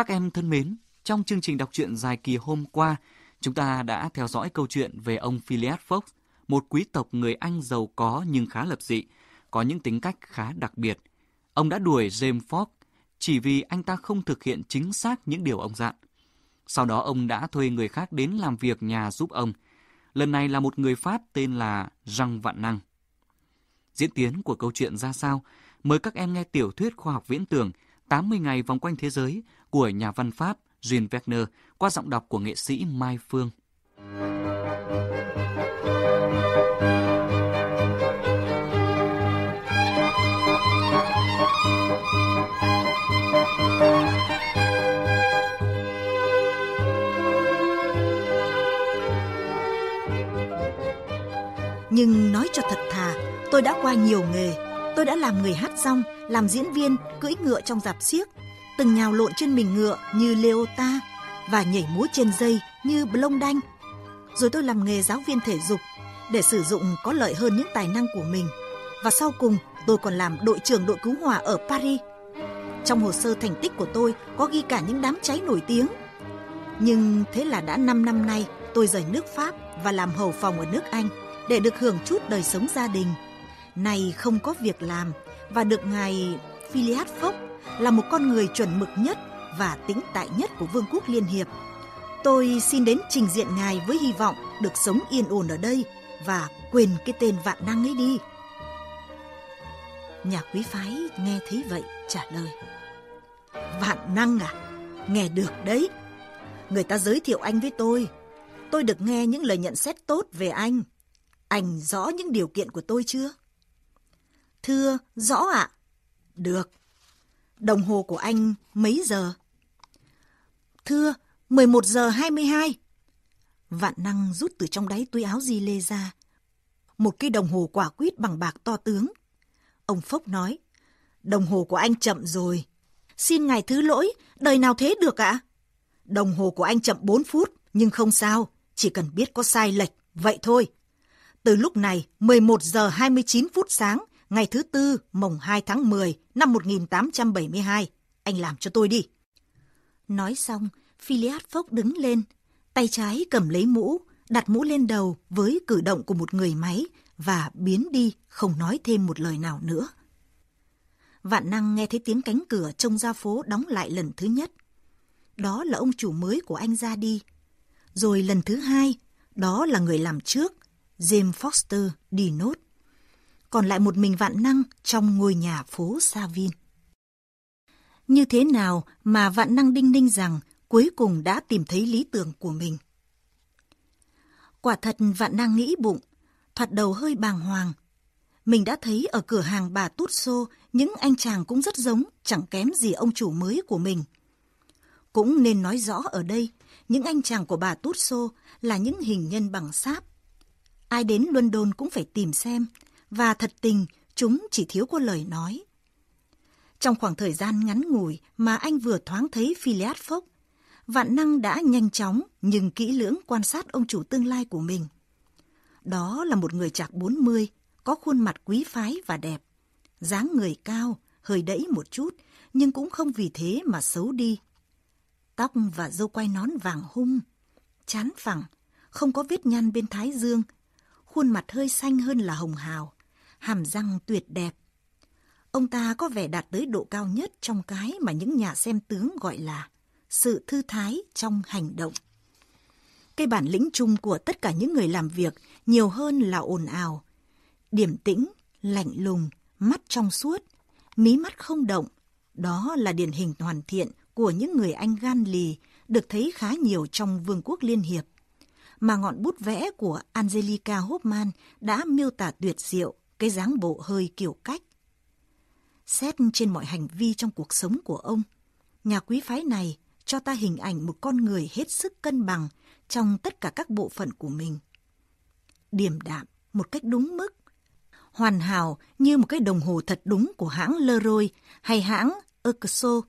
Các em thân mến, trong chương trình đọc truyện dài kỳ hôm qua, chúng ta đã theo dõi câu chuyện về ông Phileas Fogg, một quý tộc người Anh giàu có nhưng khá lập dị, có những tính cách khá đặc biệt. Ông đã đuổi James Fogg chỉ vì anh ta không thực hiện chính xác những điều ông dặn. Sau đó ông đã thuê người khác đến làm việc nhà giúp ông. Lần này là một người Pháp tên là răng Vạn Năng. Diễn tiến của câu chuyện ra sao? Mời các em nghe tiểu thuyết khoa học viễn tưởng 80 ngày vòng quanh thế giới của nhà văn Pháp Jean Wagner qua giọng đọc của nghệ sĩ Mai Phương. Nhưng nói cho thật thà, tôi đã qua nhiều nghề. Tôi đã làm người hát xong, làm diễn viên, cưỡi ngựa trong dạp xiếc, từng nhào lộn trên mình ngựa như Leota và nhảy múa trên dây như Blông Đanh. Rồi tôi làm nghề giáo viên thể dục để sử dụng có lợi hơn những tài năng của mình. Và sau cùng, tôi còn làm đội trưởng đội cứu hỏa ở Paris. Trong hồ sơ thành tích của tôi có ghi cả những đám cháy nổi tiếng. Nhưng thế là đã 5 năm nay tôi rời nước Pháp và làm hầu phòng ở nước Anh để được hưởng chút đời sống gia đình nay không có việc làm và được ngài Philiad Phốc là một con người chuẩn mực nhất và tĩnh tại nhất của Vương quốc Liên Hiệp. Tôi xin đến trình diện ngài với hy vọng được sống yên ổn ở đây và quên cái tên vạn năng ấy đi. Nhà quý phái nghe thấy vậy trả lời. Vạn năng à? Nghe được đấy. Người ta giới thiệu anh với tôi. Tôi được nghe những lời nhận xét tốt về anh. Anh rõ những điều kiện của tôi chưa? Thưa, rõ ạ. Được. Đồng hồ của anh mấy giờ? Thưa, 11 giờ 22. Vạn năng rút từ trong đáy túi áo di lê ra. Một cái đồng hồ quả quýt bằng bạc to tướng. Ông Phốc nói, đồng hồ của anh chậm rồi. Xin ngài thứ lỗi, đời nào thế được ạ? Đồng hồ của anh chậm 4 phút, nhưng không sao, chỉ cần biết có sai lệch, vậy thôi. Từ lúc này, 11 giờ 29 phút sáng, ngày thứ tư, mồng 2 tháng 10 năm 1872. Anh làm cho tôi đi. Nói xong, Phileas Phốc đứng lên, tay trái cầm lấy mũ, đặt mũ lên đầu với cử động của một người máy và biến đi không nói thêm một lời nào nữa. Vạn năng nghe thấy tiếng cánh cửa trông ra phố đóng lại lần thứ nhất. Đó là ông chủ mới của anh ra đi. Rồi lần thứ hai, đó là người làm trước, James Foster đi nốt. Còn lại một mình vạn năng trong ngôi nhà phố Savin. Như thế nào mà vạn năng đinh ninh rằng cuối cùng đã tìm thấy lý tưởng của mình? Quả thật vạn năng nghĩ bụng, thoạt đầu hơi bàng hoàng. Mình đã thấy ở cửa hàng bà Tút Xô những anh chàng cũng rất giống, chẳng kém gì ông chủ mới của mình. Cũng nên nói rõ ở đây, những anh chàng của bà Tút Xô là những hình nhân bằng sáp. Ai đến London cũng phải tìm xem, và thật tình chúng chỉ thiếu có lời nói. Trong khoảng thời gian ngắn ngủi mà anh vừa thoáng thấy Phileas Fogg, Vạn Năng đã nhanh chóng nhưng kỹ lưỡng quan sát ông chủ tương lai của mình. Đó là một người chạc 40, có khuôn mặt quý phái và đẹp, dáng người cao, hơi đẫy một chút, nhưng cũng không vì thế mà xấu đi. Tóc và râu quai nón vàng hung, chán phẳng, không có vết nhăn bên thái dương, khuôn mặt hơi xanh hơn là hồng hào, hàm răng tuyệt đẹp. Ông ta có vẻ đạt tới độ cao nhất trong cái mà những nhà xem tướng gọi là sự thư thái trong hành động. Cái bản lĩnh chung của tất cả những người làm việc nhiều hơn là ồn ào. Điểm tĩnh, lạnh lùng, mắt trong suốt, mí mắt không động. Đó là điển hình hoàn thiện của những người Anh gan lì được thấy khá nhiều trong Vương quốc Liên Hiệp. Mà ngọn bút vẽ của Angelica Hoffman đã miêu tả tuyệt diệu cái dáng bộ hơi kiểu cách. Xét trên mọi hành vi trong cuộc sống của ông, nhà quý phái này cho ta hình ảnh một con người hết sức cân bằng trong tất cả các bộ phận của mình. Điềm đạm một cách đúng mức, hoàn hảo như một cái đồng hồ thật đúng của hãng Leroy hay hãng Erkso.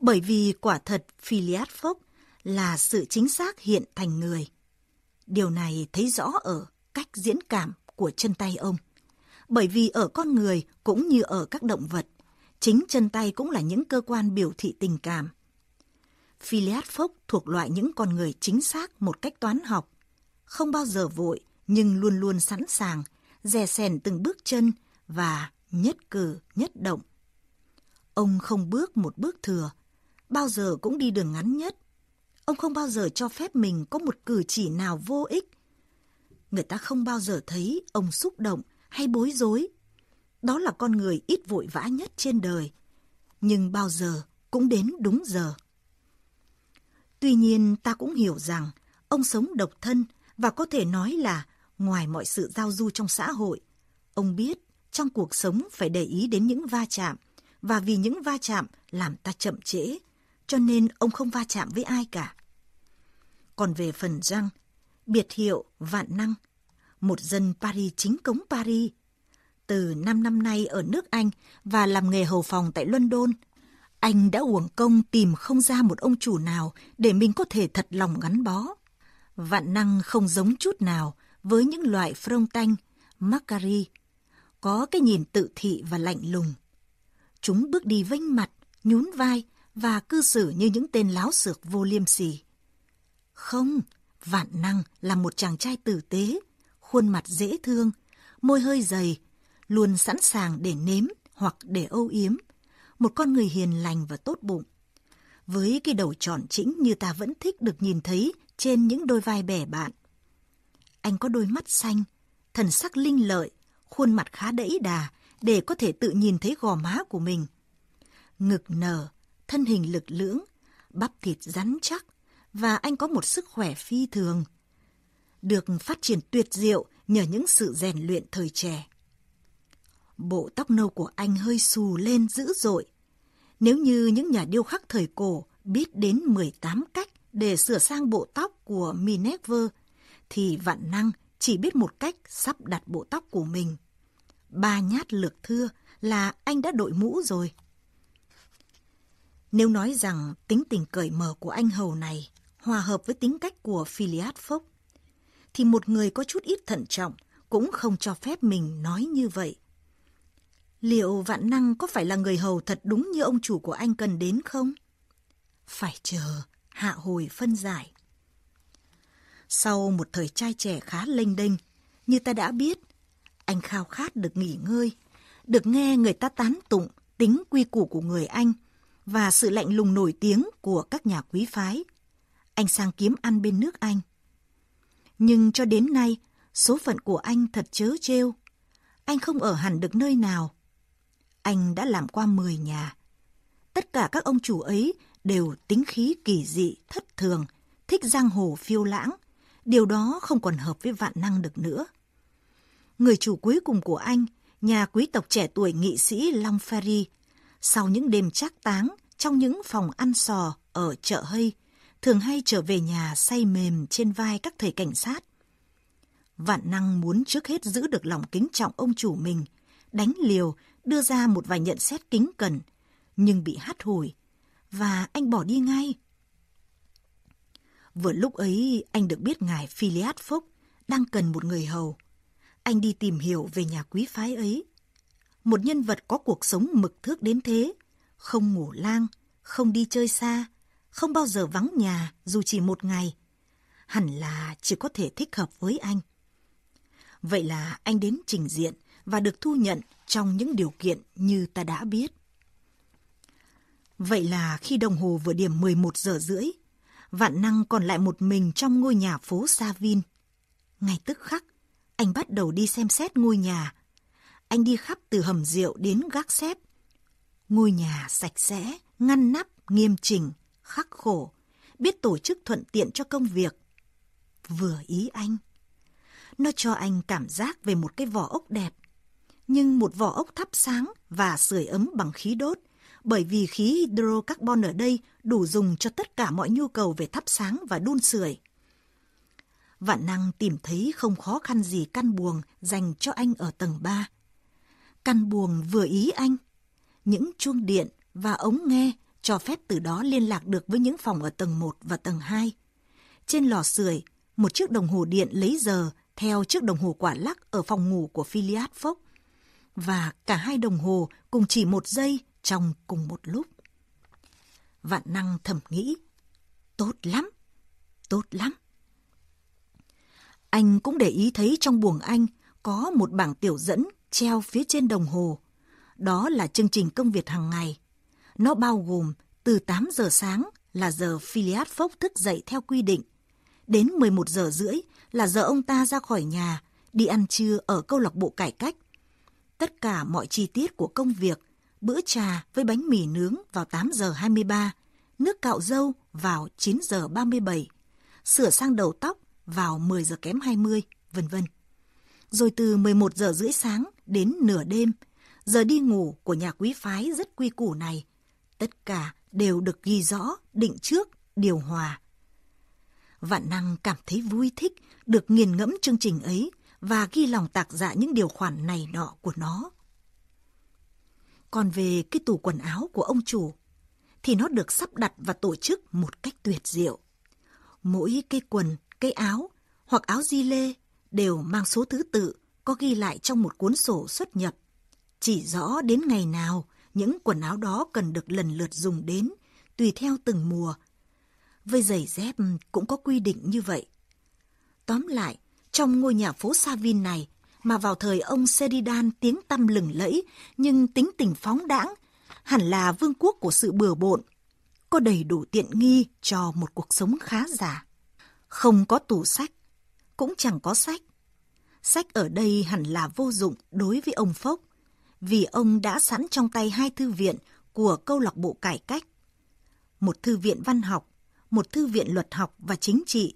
Bởi vì quả thật Philiad Fogg là sự chính xác hiện thành người. Điều này thấy rõ ở cách diễn cảm của chân tay ông. Bởi vì ở con người cũng như ở các động vật, chính chân tay cũng là những cơ quan biểu thị tình cảm. Phileas Fogg thuộc loại những con người chính xác một cách toán học. Không bao giờ vội, nhưng luôn luôn sẵn sàng, dè sèn từng bước chân và nhất cử nhất động. Ông không bước một bước thừa, bao giờ cũng đi đường ngắn nhất. Ông không bao giờ cho phép mình có một cử chỉ nào vô ích. Người ta không bao giờ thấy ông xúc động hay bối rối. Đó là con người ít vội vã nhất trên đời. Nhưng bao giờ cũng đến đúng giờ. Tuy nhiên ta cũng hiểu rằng ông sống độc thân và có thể nói là ngoài mọi sự giao du trong xã hội, ông biết trong cuộc sống phải để ý đến những va chạm và vì những va chạm làm ta chậm trễ, cho nên ông không va chạm với ai cả. Còn về phần răng, biệt hiệu vạn năng, một dân Paris chính cống Paris, từ 5 năm nay ở nước Anh và làm nghề hầu phòng tại London, anh đã uổng công tìm không ra một ông chủ nào để mình có thể thật lòng gắn bó. Vạn năng không giống chút nào với những loại frontanh, macari, có cái nhìn tự thị và lạnh lùng. Chúng bước đi vênh mặt, nhún vai và cư xử như những tên láo xược vô liêm sỉ. Không, Vạn Năng là một chàng trai tử tế, khuôn mặt dễ thương, môi hơi dày, luôn sẵn sàng để nếm hoặc để âu yếm. Một con người hiền lành và tốt bụng. Với cái đầu tròn chỉnh như ta vẫn thích được nhìn thấy trên những đôi vai bè bạn. Anh có đôi mắt xanh, thần sắc linh lợi, khuôn mặt khá đẫy đà để có thể tự nhìn thấy gò má của mình. Ngực nở, thân hình lực lưỡng, bắp thịt rắn chắc và anh có một sức khỏe phi thường. Được phát triển tuyệt diệu nhờ những sự rèn luyện thời trẻ. Bộ tóc nâu của anh hơi xù lên dữ dội. Nếu như những nhà điêu khắc thời cổ biết đến 18 cách để sửa sang bộ tóc của Minerva, thì vạn năng chỉ biết một cách sắp đặt bộ tóc của mình. Ba nhát lược thưa là anh đã đội mũ rồi. Nếu nói rằng tính tình cởi mở của anh hầu này hòa hợp với tính cách của Phileas Fogg, thì một người có chút ít thận trọng cũng không cho phép mình nói như vậy. Liệu vạn năng có phải là người hầu thật đúng như ông chủ của anh cần đến không? Phải chờ, hạ hồi phân giải. Sau một thời trai trẻ khá lênh đênh, như ta đã biết, anh khao khát được nghỉ ngơi, được nghe người ta tán tụng tính quy củ của người Anh và sự lạnh lùng nổi tiếng của các nhà quý phái. Anh sang kiếm ăn bên nước Anh. Nhưng cho đến nay, số phận của anh thật chớ trêu. Anh không ở hẳn được nơi nào. Anh đã làm qua 10 nhà. Tất cả các ông chủ ấy đều tính khí kỳ dị, thất thường, thích giang hồ phiêu lãng. Điều đó không còn hợp với vạn năng được nữa. Người chủ cuối cùng của anh, nhà quý tộc trẻ tuổi nghị sĩ Long Ferry, sau những đêm trác táng trong những phòng ăn sò ở chợ Hay, thường hay trở về nhà say mềm trên vai các thầy cảnh sát. Vạn năng muốn trước hết giữ được lòng kính trọng ông chủ mình, đánh liều, đưa ra một vài nhận xét kính cẩn, nhưng bị hắt hồi, và anh bỏ đi ngay. Vừa lúc ấy, anh được biết ngài Philiad Phúc đang cần một người hầu. Anh đi tìm hiểu về nhà quý phái ấy. Một nhân vật có cuộc sống mực thước đến thế, không ngủ lang, không đi chơi xa, không bao giờ vắng nhà dù chỉ một ngày. Hẳn là chỉ có thể thích hợp với anh. Vậy là anh đến trình diện và được thu nhận trong những điều kiện như ta đã biết. Vậy là khi đồng hồ vừa điểm 11 giờ rưỡi, Vạn Năng còn lại một mình trong ngôi nhà phố Sa Vin. Ngay tức khắc, anh bắt đầu đi xem xét ngôi nhà. Anh đi khắp từ hầm rượu đến gác xếp. Ngôi nhà sạch sẽ, ngăn nắp, nghiêm chỉnh, khắc khổ, biết tổ chức thuận tiện cho công việc. Vừa ý anh. Nó cho anh cảm giác về một cái vỏ ốc đẹp. Nhưng một vỏ ốc thắp sáng và sưởi ấm bằng khí đốt, bởi vì khí hydrocarbon ở đây đủ dùng cho tất cả mọi nhu cầu về thắp sáng và đun sưởi. Vạn năng tìm thấy không khó khăn gì căn buồng dành cho anh ở tầng 3. Căn buồng vừa ý anh. Những chuông điện và ống nghe cho phép từ đó liên lạc được với những phòng ở tầng 1 và tầng 2. Trên lò sưởi, một chiếc đồng hồ điện lấy giờ theo chiếc đồng hồ quả lắc ở phòng ngủ của Philiad Fogg. Và cả hai đồng hồ cùng chỉ một giây trong cùng một lúc. Vạn năng thầm nghĩ, Tốt lắm, tốt lắm. Anh cũng để ý thấy trong buồng anh có một bảng tiểu dẫn treo phía trên đồng hồ. Đó là chương trình công việc hàng ngày. Nó bao gồm từ 8 giờ sáng là giờ Philiad Phốc thức dậy theo quy định. Đến 11 giờ rưỡi là giờ ông ta ra khỏi nhà, đi ăn trưa ở câu lạc bộ cải cách. Tất cả mọi chi tiết của công việc, bữa trà với bánh mì nướng vào 8 giờ 23, nước cạo dâu vào 9 giờ 37, sửa sang đầu tóc vào 10 giờ kém 20, vân vân. Rồi từ 11 giờ rưỡi sáng đến nửa đêm, giờ đi ngủ của nhà quý phái rất quy củ này, tất cả đều được ghi rõ, định trước, điều hòa. Vạn năng cảm thấy vui thích được nghiền ngẫm chương trình ấy và ghi lòng tạc dạ những điều khoản này nọ của nó. Còn về cái tủ quần áo của ông chủ, thì nó được sắp đặt và tổ chức một cách tuyệt diệu. Mỗi cây quần, cây áo hoặc áo di lê đều mang số thứ tự có ghi lại trong một cuốn sổ xuất nhập. Chỉ rõ đến ngày nào những quần áo đó cần được lần lượt dùng đến, tùy theo từng mùa. Với giày dép cũng có quy định như vậy. Tóm lại, trong ngôi nhà phố Savin này, mà vào thời ông Seridan tiếng tăm lừng lẫy, nhưng tính tình phóng đãng, hẳn là vương quốc của sự bừa bộn, có đầy đủ tiện nghi cho một cuộc sống khá giả. Không có tủ sách, cũng chẳng có sách. Sách ở đây hẳn là vô dụng đối với ông Phốc, vì ông đã sẵn trong tay hai thư viện của câu lạc bộ cải cách. Một thư viện văn học, một thư viện luật học và chính trị.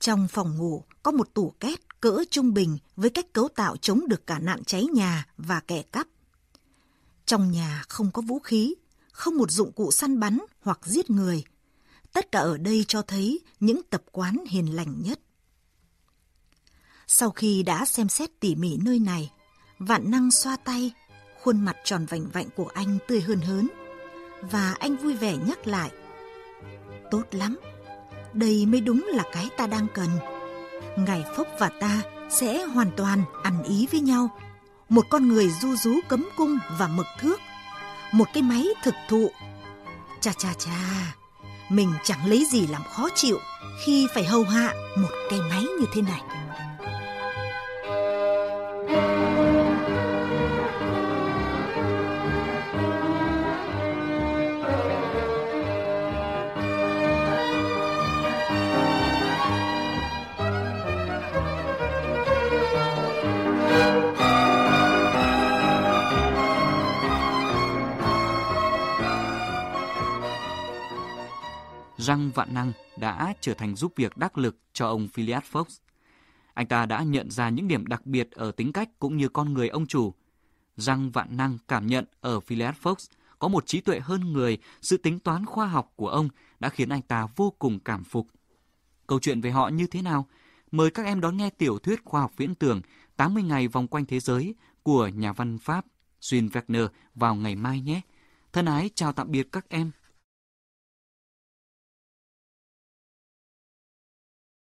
Trong phòng ngủ có một tủ két cỡ trung bình với cách cấu tạo chống được cả nạn cháy nhà và kẻ cắp. Trong nhà không có vũ khí, không một dụng cụ săn bắn hoặc giết người. Tất cả ở đây cho thấy những tập quán hiền lành nhất. Sau khi đã xem xét tỉ mỉ nơi này, vạn năng xoa tay, khuôn mặt tròn vành vạnh của anh tươi hơn hớn. Và anh vui vẻ nhắc lại. Tốt lắm, đây mới đúng là cái ta đang cần. Ngài phúc và ta sẽ hoàn toàn ăn ý với nhau. Một con người du rú cấm cung và mực thước. Một cái máy thực thụ. Cha cha cha, mình chẳng lấy gì làm khó chịu khi phải hầu hạ một cái máy như thế này. Răng Vạn Năng đã trở thành giúp việc đắc lực cho ông Phileas Fox. Anh ta đã nhận ra những điểm đặc biệt ở tính cách cũng như con người ông chủ. Răng Vạn Năng cảm nhận ở Phileas Fox có một trí tuệ hơn người, sự tính toán khoa học của ông đã khiến anh ta vô cùng cảm phục. Câu chuyện về họ như thế nào? Mời các em đón nghe tiểu thuyết khoa học viễn tưởng 80 ngày vòng quanh thế giới của nhà văn Pháp Jean Wagner vào ngày mai nhé. Thân ái chào tạm biệt các em.